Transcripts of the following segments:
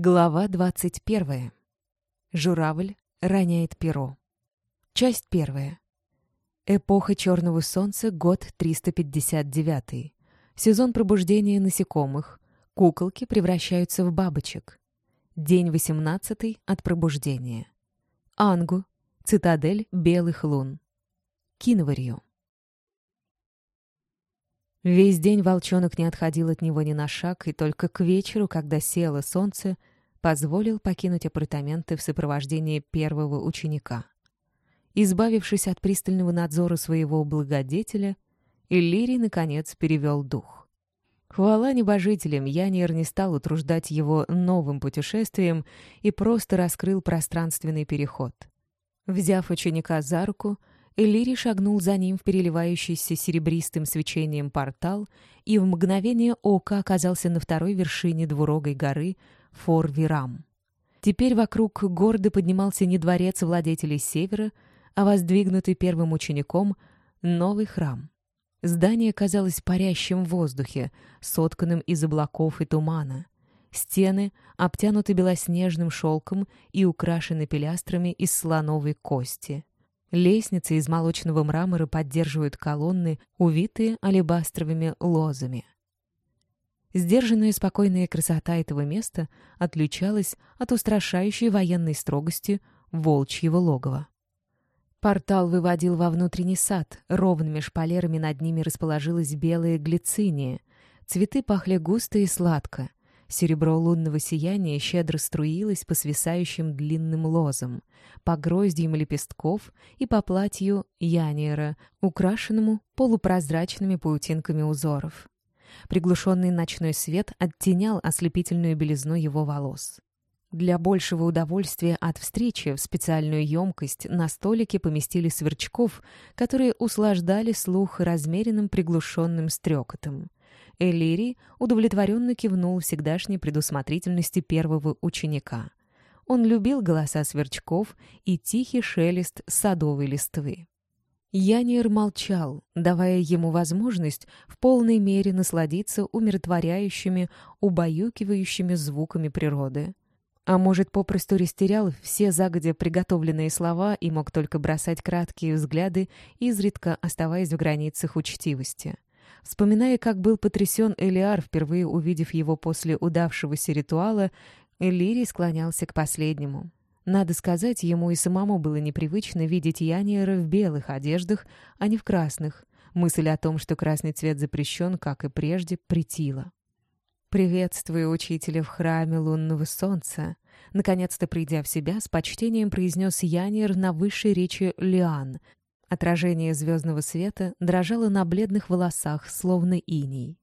Глава 21. Журавль роняет перо. Часть первая. Эпоха черного солнца, год 359. Сезон пробуждения насекомых. Куколки превращаются в бабочек. День 18 от пробуждения. Ангу. Цитадель белых лун. Киноварью. Весь день волчонок не отходил от него ни на шаг, и только к вечеру, когда село солнце, позволил покинуть апартаменты в сопровождении первого ученика. Избавившись от пристального надзора своего благодетеля, Иллирий, наконец, перевел дух. Хвала небожителям, Янир не стал утруждать его новым путешествием и просто раскрыл пространственный переход. Взяв ученика за руку, Элири шагнул за ним в переливающийся серебристым свечением портал и в мгновение ока оказался на второй вершине двурогой горы Фор-Вирам. Теперь вокруг гордо поднимался не дворец владетелей Севера, а воздвигнутый первым учеником новый храм. Здание казалось парящим в воздухе, сотканным из облаков и тумана. Стены обтянуты белоснежным шелком и украшены пилястрами из слоновой кости. Лестницы из молочного мрамора поддерживают колонны, увитые алебастровыми лозами. Сдержанная спокойная красота этого места отличалась от устрашающей военной строгости волчьего логова. Портал выводил во внутренний сад, ровными шпалерами над ними расположилась белая глициния. Цветы пахли густо и сладко. Серебро лунного сияния щедро струилось по свисающим длинным лозам, по гроздьям лепестков и по платью яниера, украшенному полупрозрачными паутинками узоров. Приглушенный ночной свет оттенял ослепительную белизну его волос. Для большего удовольствия от встречи в специальную емкость на столике поместили сверчков, которые услаждали слух размеренным приглушенным стрекотом. Элири удовлетворенно кивнул всегдашней предусмотрительности первого ученика. Он любил голоса сверчков и тихий шелест садовой листвы. Янир молчал, давая ему возможность в полной мере насладиться умиротворяющими, убаюкивающими звуками природы. А может, попросту растерял все загодя приготовленные слова и мог только бросать краткие взгляды, изредка оставаясь в границах учтивости. Вспоминая, как был потрясен Элиар, впервые увидев его после удавшегося ритуала, Элирий склонялся к последнему. Надо сказать, ему и самому было непривычно видеть Яниера в белых одеждах, а не в красных. Мысль о том, что красный цвет запрещен, как и прежде, притила. «Приветствую учителя в храме лунного солнца», Наконец-то, придя в себя, с почтением произнес Яниер на высшей речи Лиан, Отражение звездного света дрожало на бледных волосах, словно иней.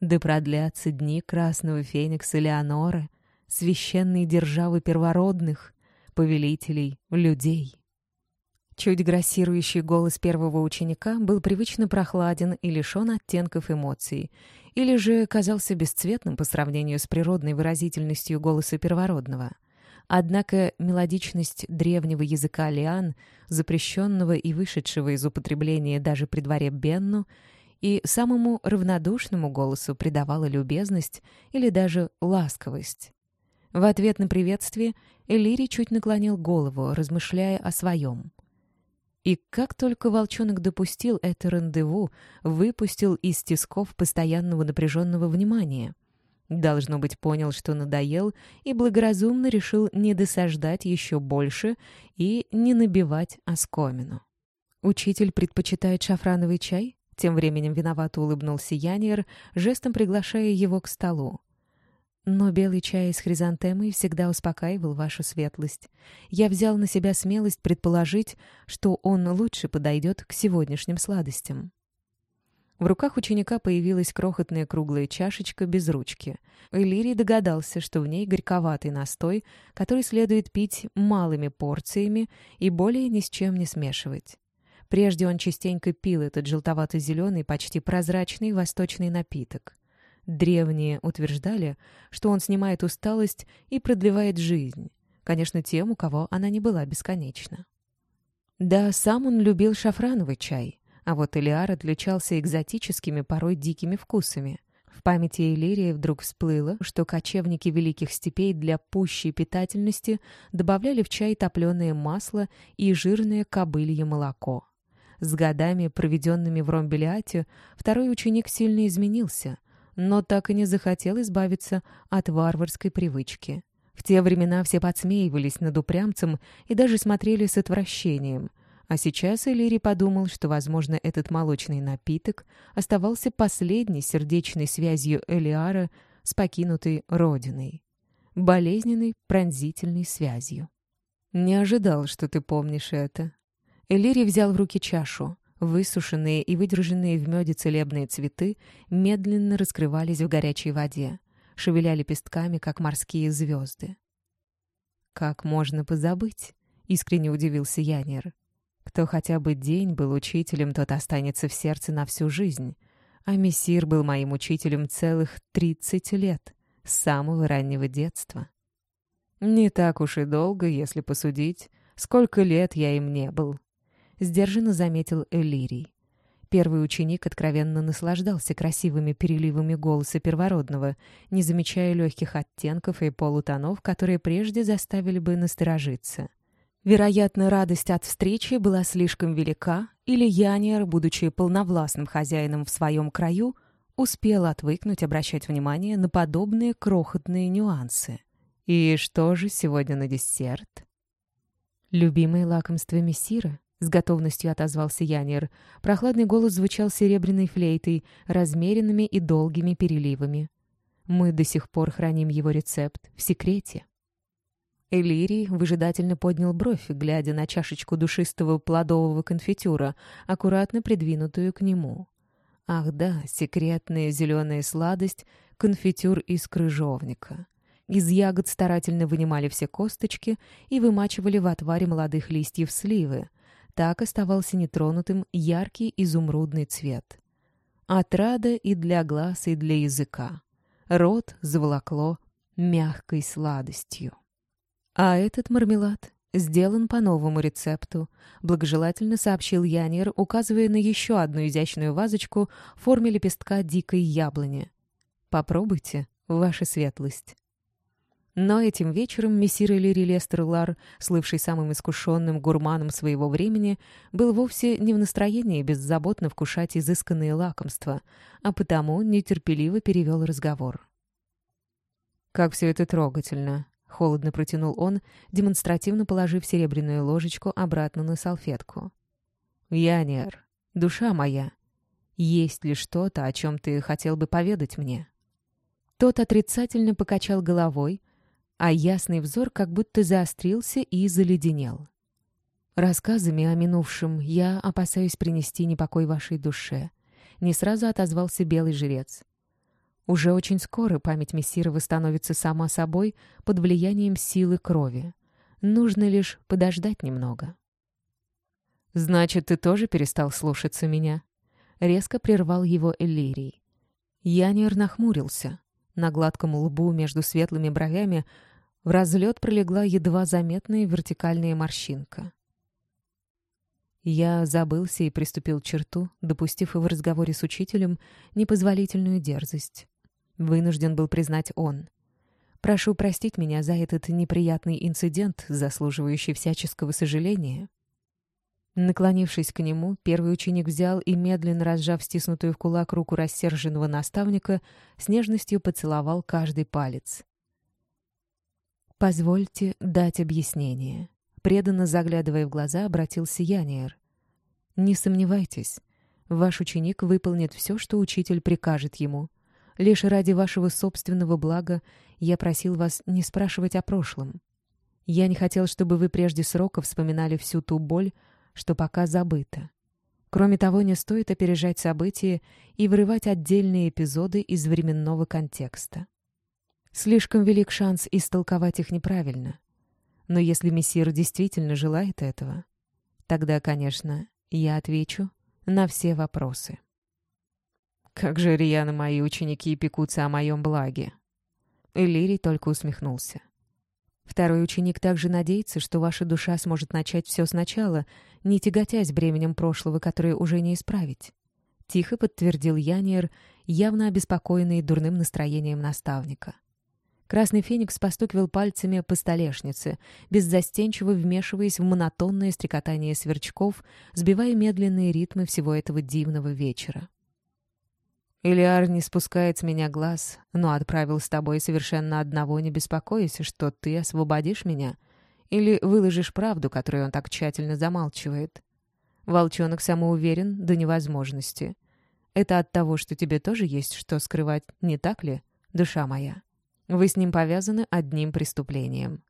Да продлятся дни красного феникса Леоноры, священной державы первородных, повелителей людей. Чуть грассирующий голос первого ученика был привычно прохладен и лишен оттенков эмоций, или же казался бесцветным по сравнению с природной выразительностью голоса первородного — Однако мелодичность древнего языка лиан, запрещенного и вышедшего из употребления даже при дворе Бенну, и самому равнодушному голосу придавала любезность или даже ласковость. В ответ на приветствие Элири чуть наклонил голову, размышляя о своем. И как только волчонок допустил это рандеву, выпустил из тисков постоянного напряженного внимания — Должно быть, понял, что надоел, и благоразумно решил не досаждать еще больше и не набивать оскомину. «Учитель предпочитает шафрановый чай?» Тем временем виновато улыбнулся Яниер, жестом приглашая его к столу. «Но белый чай из хризантемой всегда успокаивал вашу светлость. Я взял на себя смелость предположить, что он лучше подойдет к сегодняшним сладостям». В руках ученика появилась крохотная круглая чашечка без ручки. Элирий догадался, что в ней горьковатый настой, который следует пить малыми порциями и более ни с чем не смешивать. Прежде он частенько пил этот желтовато-зеленый, почти прозрачный восточный напиток. Древние утверждали, что он снимает усталость и продлевает жизнь. Конечно, тем, у кого она не была бесконечна. Да, сам он любил шафрановый чай — а вот Элиар отличался экзотическими, порой дикими вкусами. В памяти Элирии вдруг всплыло, что кочевники Великих Степей для пущей питательности добавляли в чай топленое масло и жирное кобылье молоко. С годами, проведенными в Ромбелиате, второй ученик сильно изменился, но так и не захотел избавиться от варварской привычки. В те времена все подсмеивались над упрямцем и даже смотрели с отвращением. А сейчас Элири подумал, что, возможно, этот молочный напиток оставался последней сердечной связью Элиара с покинутой родиной. Болезненной, пронзительной связью. «Не ожидал, что ты помнишь это». Элири взял в руки чашу. Высушенные и выдержанные в меде целебные цветы медленно раскрывались в горячей воде шевеля лепестками, как морские звезды. «Как можно позабыть?» — искренне удивился Янер. «Кто хотя бы день был учителем, тот останется в сердце на всю жизнь. А Мессир был моим учителем целых тридцать лет, с самого раннего детства. Не так уж и долго, если посудить, сколько лет я им не был», — сдержанно заметил Элирий. Первый ученик откровенно наслаждался красивыми переливами голоса первородного, не замечая легких оттенков и полутонов, которые прежде заставили бы насторожиться. Вероятно, радость от встречи была слишком велика, или Яниер, будучи полновластным хозяином в своем краю, успел отвыкнуть обращать внимание на подобные крохотные нюансы. И что же сегодня на десерт? Любимые лакомства мессира? — с готовностью отозвался Янер. Прохладный голос звучал серебряной флейтой, размеренными и долгими переливами. «Мы до сих пор храним его рецепт в секрете». Элирий выжидательно поднял бровь, глядя на чашечку душистого плодового конфитюра, аккуратно придвинутую к нему. Ах да, секретная зеленая сладость — конфитюр из крыжовника. Из ягод старательно вынимали все косточки и вымачивали в отваре молодых листьев сливы, так оставался нетронутым яркий изумрудный цвет. Отрада и для глаз, и для языка. Рот заволокло мягкой сладостью. А этот мармелад сделан по новому рецепту, благожелательно сообщил Янер, указывая на еще одну изящную вазочку в форме лепестка дикой яблони. «Попробуйте, ваша светлость». Но этим вечером мессир Элири Лестер Лар, слывший самым искушенным гурманом своего времени, был вовсе не в настроении беззаботно вкушать изысканные лакомства, а потому нетерпеливо перевел разговор. «Как все это трогательно!» — холодно протянул он, демонстративно положив серебряную ложечку обратно на салфетку. «Янер, душа моя, есть ли что-то, о чем ты хотел бы поведать мне?» Тот отрицательно покачал головой, а ясный взор как будто заострился и заледенел. «Рассказами о минувшем я опасаюсь принести непокой вашей душе», — не сразу отозвался белый жрец. «Уже очень скоро память мессира восстановится сама собой под влиянием силы крови. Нужно лишь подождать немного». «Значит, ты тоже перестал слушаться меня?» Резко прервал его Эллирий. Янер нахмурился. На гладком лбу между светлыми бровями в разлет пролегла едва заметная вертикальная морщинка. Я забылся и приступил к черту, допустив в разговоре с учителем непозволительную дерзость. Вынужден был признать он. Прошу простить меня за этот неприятный инцидент, заслуживающий всяческого сожаления. Наклонившись к нему, первый ученик взял и, медленно разжав стиснутую в кулак руку рассерженного наставника, с нежностью поцеловал каждый палец. «Позвольте дать объяснение», — преданно заглядывая в глаза, обратился Яниер. «Не сомневайтесь, ваш ученик выполнит все, что учитель прикажет ему. Лишь ради вашего собственного блага я просил вас не спрашивать о прошлом. Я не хотел, чтобы вы прежде срока вспоминали всю ту боль, что пока забыто. Кроме того, не стоит опережать события и вырывать отдельные эпизоды из временного контекста. Слишком велик шанс истолковать их неправильно. Но если мессир действительно желает этого, тогда, конечно, я отвечу на все вопросы. «Как же рьяно мои ученики пекутся о моем благе!» Элирий только усмехнулся. Второй ученик также надеется, что ваша душа сможет начать все сначала, не тяготясь бременем прошлого, которое уже не исправить. — тихо подтвердил Яниер, явно обеспокоенный дурным настроением наставника. Красный феникс постукивал пальцами по столешнице, беззастенчиво вмешиваясь в монотонное стрекотание сверчков, сбивая медленные ритмы всего этого дивного вечера. «Илиар не спускает с меня глаз, но отправил с тобой совершенно одного, не беспокоясь, что ты освободишь меня или выложишь правду, которую он так тщательно замалчивает. Волчонок самоуверен до невозможности. Это от того, что тебе тоже есть что скрывать, не так ли, душа моя?» Вы с ним повязаны одним преступлением».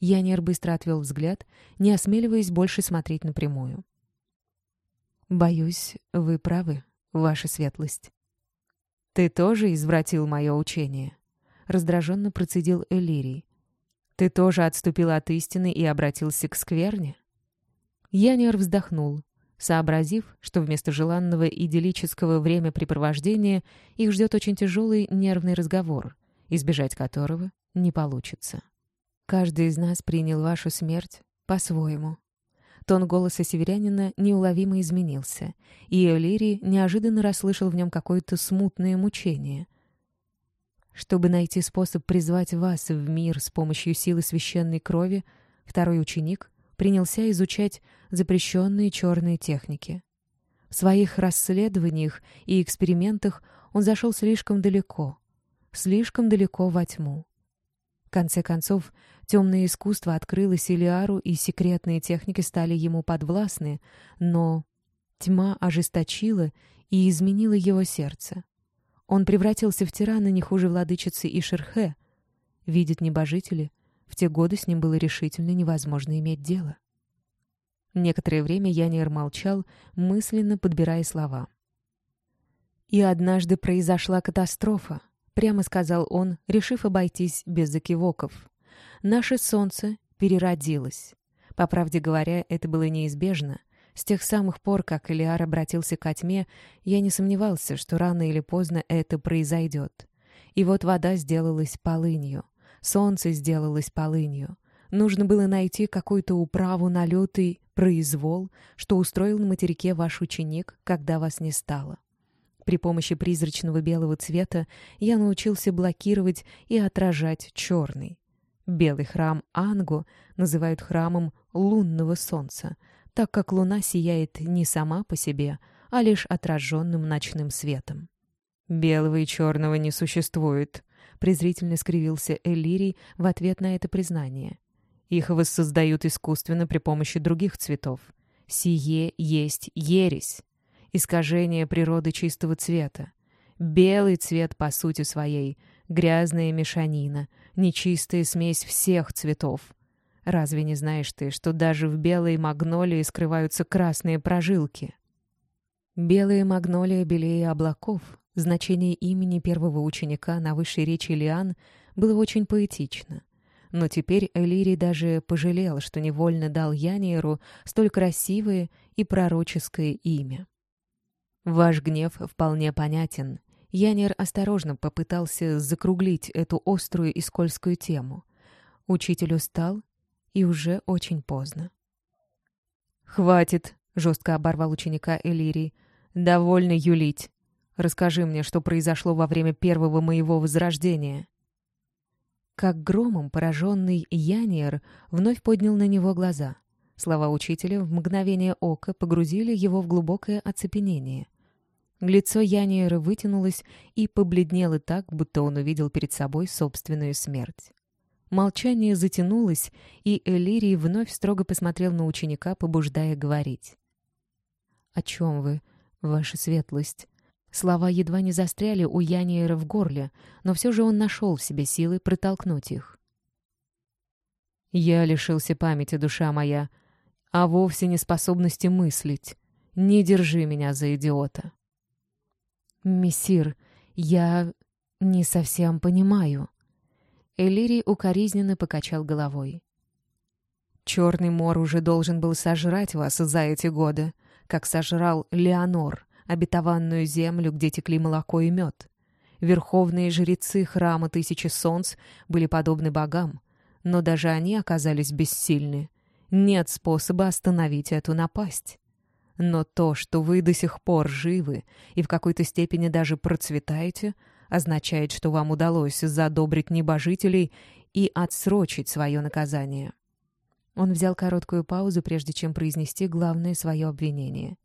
Янер быстро отвел взгляд, не осмеливаясь больше смотреть напрямую. «Боюсь, вы правы, ваша светлость». «Ты тоже извратил мое учение?» — раздраженно процедил Элирий. «Ты тоже отступил от истины и обратился к скверне?» Янер вздохнул, сообразив, что вместо желанного идиллического времяпрепровождения их ждет очень тяжелый нервный разговор, избежать которого не получится. Каждый из нас принял вашу смерть по-своему. Тон голоса северянина неуловимо изменился, и Элири неожиданно расслышал в нем какое-то смутное мучение. Чтобы найти способ призвать вас в мир с помощью силы священной крови, второй ученик принялся изучать запрещенные черные техники. В своих расследованиях и экспериментах он зашел слишком далеко, слишком далеко во тьму. В конце концов, темное искусство открылось Илиару, и секретные техники стали ему подвластны, но тьма ожесточила и изменила его сердце. Он превратился в тирана не хуже владычицы Ишерхе. Видят небожители, в те годы с ним было решительно невозможно иметь дело. Некоторое время Янир молчал, мысленно подбирая слова. И однажды произошла катастрофа. — прямо сказал он, решив обойтись без закивоков. «Наше солнце переродилось. По правде говоря, это было неизбежно. С тех самых пор, как Элиар обратился к тьме, я не сомневался, что рано или поздно это произойдет. И вот вода сделалась полынью, солнце сделалось полынью. Нужно было найти какую-то управу на лютый произвол, что устроил на материке ваш ученик, когда вас не стало. При помощи призрачного белого цвета я научился блокировать и отражать черный. Белый храм Ангу называют храмом лунного солнца, так как луна сияет не сама по себе, а лишь отраженным ночным светом. «Белого и черного не существует», — презрительно скривился Элирий в ответ на это признание. «Их воссоздают искусственно при помощи других цветов. Сие есть ересь» искажение природы чистого цвета. Белый цвет по сути своей, грязная мешанина, нечистая смесь всех цветов. Разве не знаешь ты, что даже в белой магнолии скрываются красные прожилки? Белая магнолия белее облаков. Значение имени первого ученика на высшей речи Лиан было очень поэтично. Но теперь Элири даже пожалел, что невольно дал Яниеру столь красивое и пророческое имя. Ваш гнев вполне понятен. Янер осторожно попытался закруглить эту острую и скользкую тему. Учитель устал, и уже очень поздно. «Хватит!» — жестко оборвал ученика Элирий. «Довольно юлить. Расскажи мне, что произошло во время первого моего возрождения». Как громом пораженный Яниер вновь поднял на него глаза. Слова учителя в мгновение ока погрузили его в глубокое оцепенение. Лицо Яниера вытянулось и побледнело так, будто он увидел перед собой собственную смерть. Молчание затянулось, и Элирий вновь строго посмотрел на ученика, побуждая говорить. «О чем вы, ваша светлость?» Слова едва не застряли у Яниера в горле, но все же он нашел в себе силы протолкнуть их. «Я лишился памяти, душа моя, а вовсе не способности мыслить. Не держи меня за идиота». «Мессир, я не совсем понимаю». Элирий укоризненно покачал головой. «Черный мор уже должен был сожрать вас за эти годы, как сожрал Леонор, обетованную землю, где текли молоко и мед. Верховные жрецы храма Тысячи Солнц были подобны богам, но даже они оказались бессильны. Нет способа остановить эту напасть. Но то, что вы до сих пор живы и в какой-то степени даже процветаете, означает, что вам удалось задобрить небожителей и отсрочить свое наказание. Он взял короткую паузу, прежде чем произнести главное свое обвинение.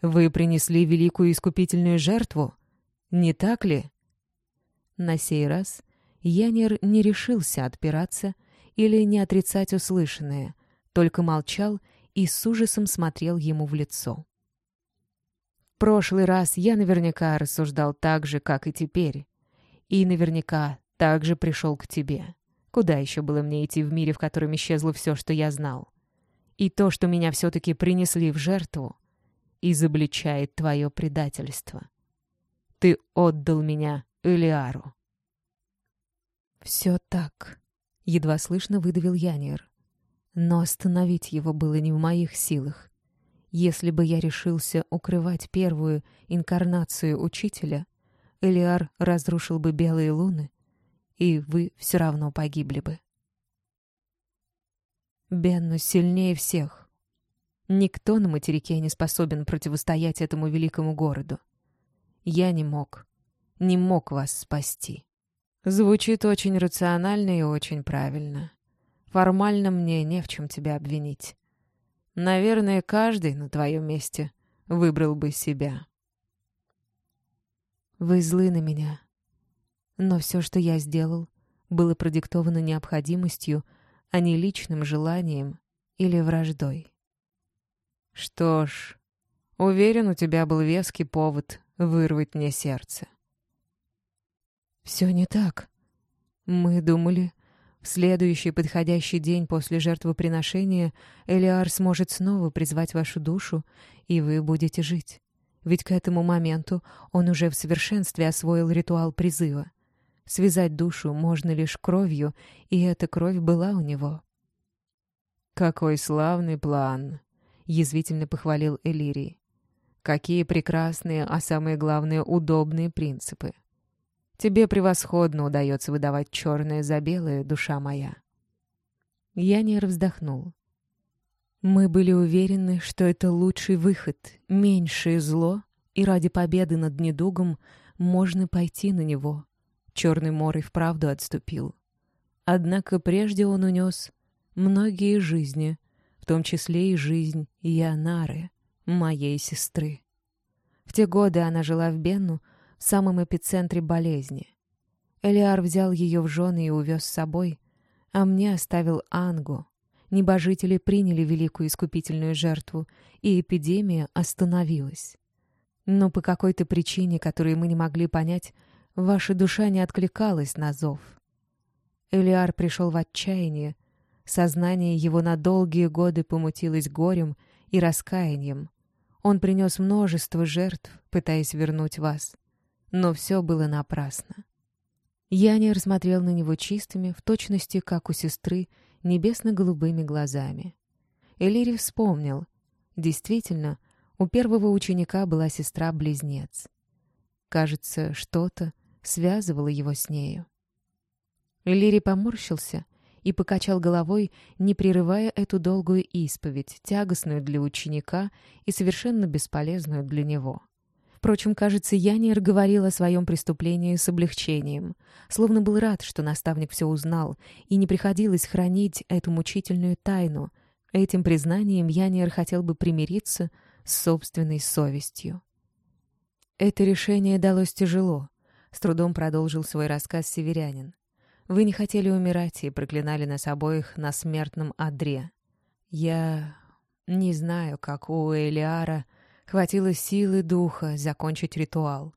«Вы принесли великую искупительную жертву, не так ли?» На сей раз Янер не решился отпираться или не отрицать услышанное, только молчал и с ужасом смотрел ему в лицо. В прошлый раз я наверняка рассуждал так же, как и теперь, и наверняка также пришел к тебе. Куда еще было мне идти в мире, в котором исчезло все, что я знал? И то, что меня все-таки принесли в жертву, изобличает твое предательство. Ты отдал меня Элиару. «Все так», — едва слышно выдавил Янир. Но остановить его было не в моих силах. Если бы я решился укрывать первую инкарнацию учителя, Элиар разрушил бы белые луны и вы все равно погибли бы. Бенну сильнее всех. Никто на материке не способен противостоять этому великому городу. Я не мог, не мог вас спасти. Звучит очень рационально и очень правильно. Формально мне не в чем тебя обвинить. Наверное, каждый на твоем месте выбрал бы себя. Вы злы на меня, но все, что я сделал, было продиктовано необходимостью, а не личным желанием или враждой. Что ж, уверен, у тебя был веский повод вырвать мне сердце. Все не так. Мы думали, в следующий подходящий день после жертвоприношения Элиар сможет снова призвать вашу душу, и вы будете жить. Ведь к этому моменту он уже в совершенстве освоил ритуал призыва — Связать душу можно лишь кровью, и эта кровь была у него. «Какой славный план!» — язвительно похвалил Элирий. «Какие прекрасные, а самое главное, удобные принципы! Тебе превосходно удается выдавать черное за белое, душа моя!» Янер вздохнул. «Мы были уверены, что это лучший выход, меньшее зло, и ради победы над недугом можно пойти на него. Черный мор и вправду отступил. Однако прежде он унес многие жизни, в том числе и жизнь Янары, моей сестры. В те годы она жила в Бенну, самом эпицентре болезни. Элиар взял ее в жены и увез с собой, а мне оставил Ангу. Небожители приняли великую искупительную жертву, и эпидемия остановилась. Но по какой-то причине, которую мы не могли понять, Ваша душа не откликалась на зов. Элиар пришел в отчаяние. Сознание его на долгие годы помутилось горем и раскаянием. Он принес множество жертв, пытаясь вернуть вас. Но все было напрасно. Янер смотрел на него чистыми, в точности, как у сестры, небесно-голубыми глазами. Элири вспомнил. Действительно, у первого ученика была сестра-близнец. Кажется, что-то, связывало его с нею. Лири поморщился и покачал головой, не прерывая эту долгую исповедь, тягостную для ученика и совершенно бесполезную для него. Впрочем, кажется, Янир говорил о своем преступлении с облегчением, словно был рад, что наставник все узнал, и не приходилось хранить эту мучительную тайну. Этим признанием Янир хотел бы примириться с собственной совестью. Это решение далось тяжело. С трудом продолжил свой рассказ северянин. «Вы не хотели умирать и проклинали нас обоих на смертном одре. Я не знаю, как у Элиара хватило силы духа закончить ритуал.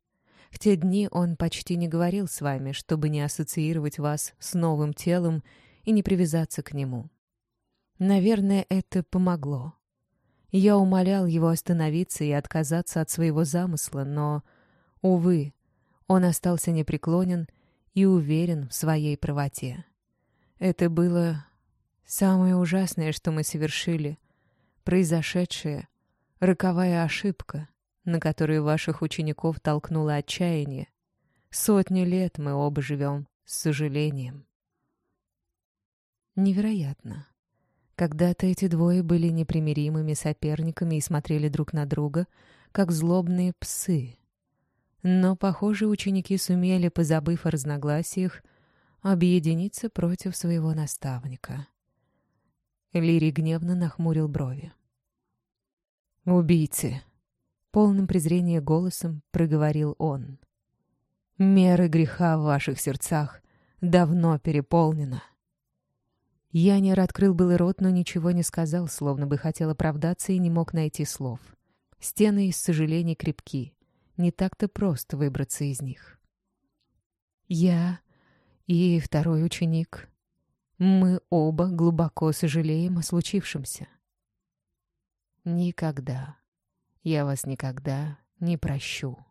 В те дни он почти не говорил с вами, чтобы не ассоциировать вас с новым телом и не привязаться к нему. Наверное, это помогло. Я умолял его остановиться и отказаться от своего замысла, но, увы, он остался непреклонен и уверен в своей правоте. Это было самое ужасное, что мы совершили, произошедшая роковая ошибка, на которую ваших учеников толкнуло отчаяние. Сотни лет мы оба живем с сожалением. Невероятно. Когда-то эти двое были непримиримыми соперниками и смотрели друг на друга, как злобные псы. Но, похоже, ученики сумели, позабыв о разногласиях, объединиться против своего наставника. Лири гневно нахмурил брови. «Убийцы!» — полным презрения голосом проговорил он. «Меры греха в ваших сердцах давно переполнена». Янер открыл был рот, но ничего не сказал, словно бы хотел оправдаться и не мог найти слов. Стены из сожалений крепки. Не так-то просто выбраться из них. «Я и второй ученик. Мы оба глубоко сожалеем о случившемся. Никогда, я вас никогда не прощу».